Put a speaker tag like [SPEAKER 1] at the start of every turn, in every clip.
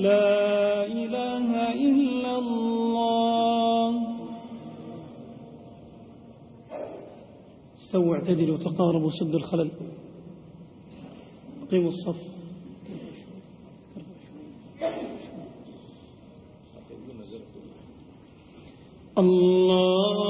[SPEAKER 1] لا إله إلا الله. استووا اعتدلوا تقاربوا سد الخلل. قيموا الصف. الله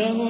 [SPEAKER 1] لهم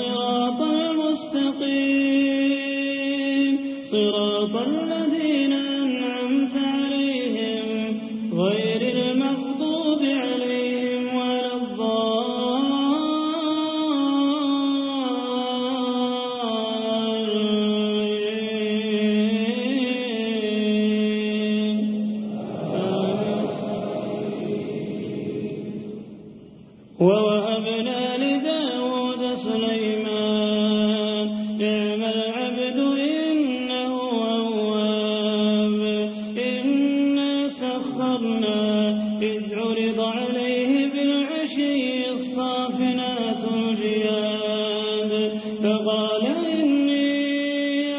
[SPEAKER 1] فقال إني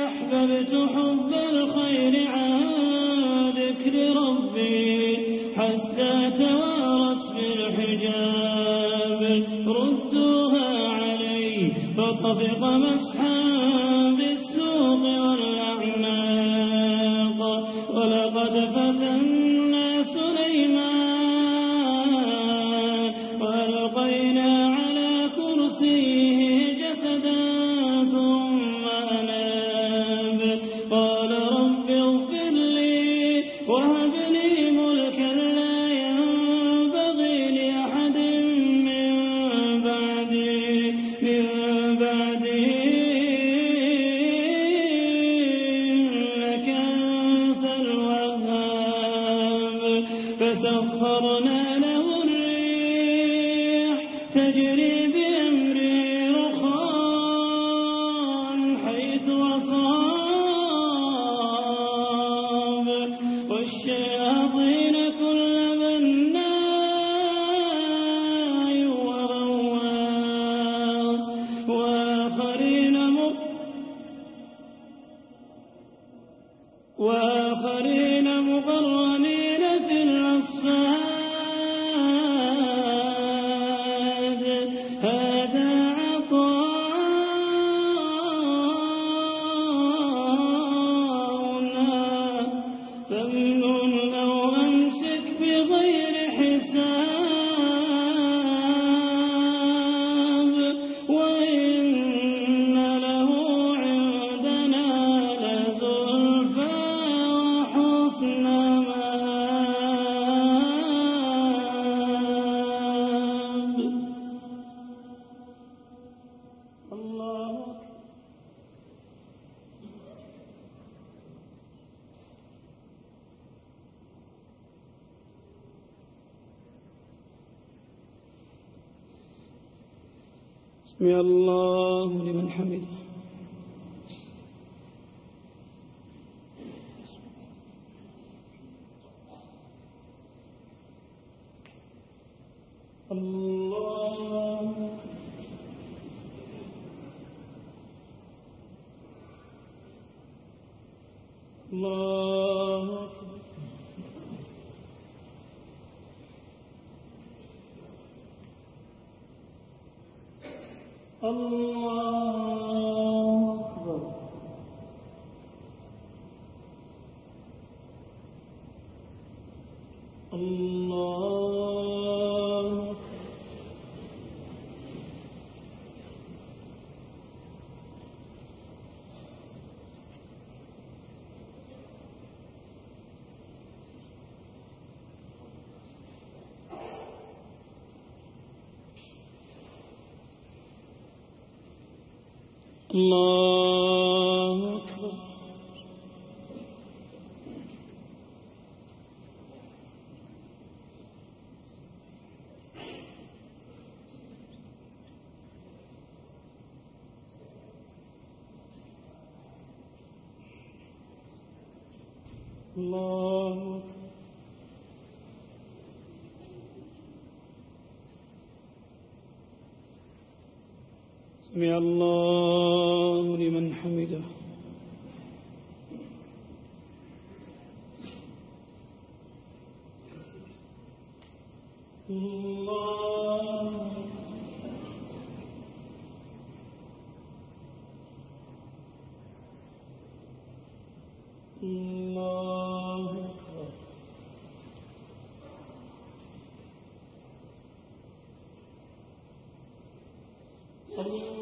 [SPEAKER 1] أحببت حب الخير عن ذكر ربي حتى توارت بالحجاب. ردوها علي فطفق مسحا بالسوق والأعناق. ولقد فتنا سليمان کے سمع الله لمن حمده اللہ الله أكبر الله أكبر سمع الله لمن حمده Thank you.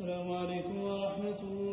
[SPEAKER 1] السلام عليكم ورحمة الله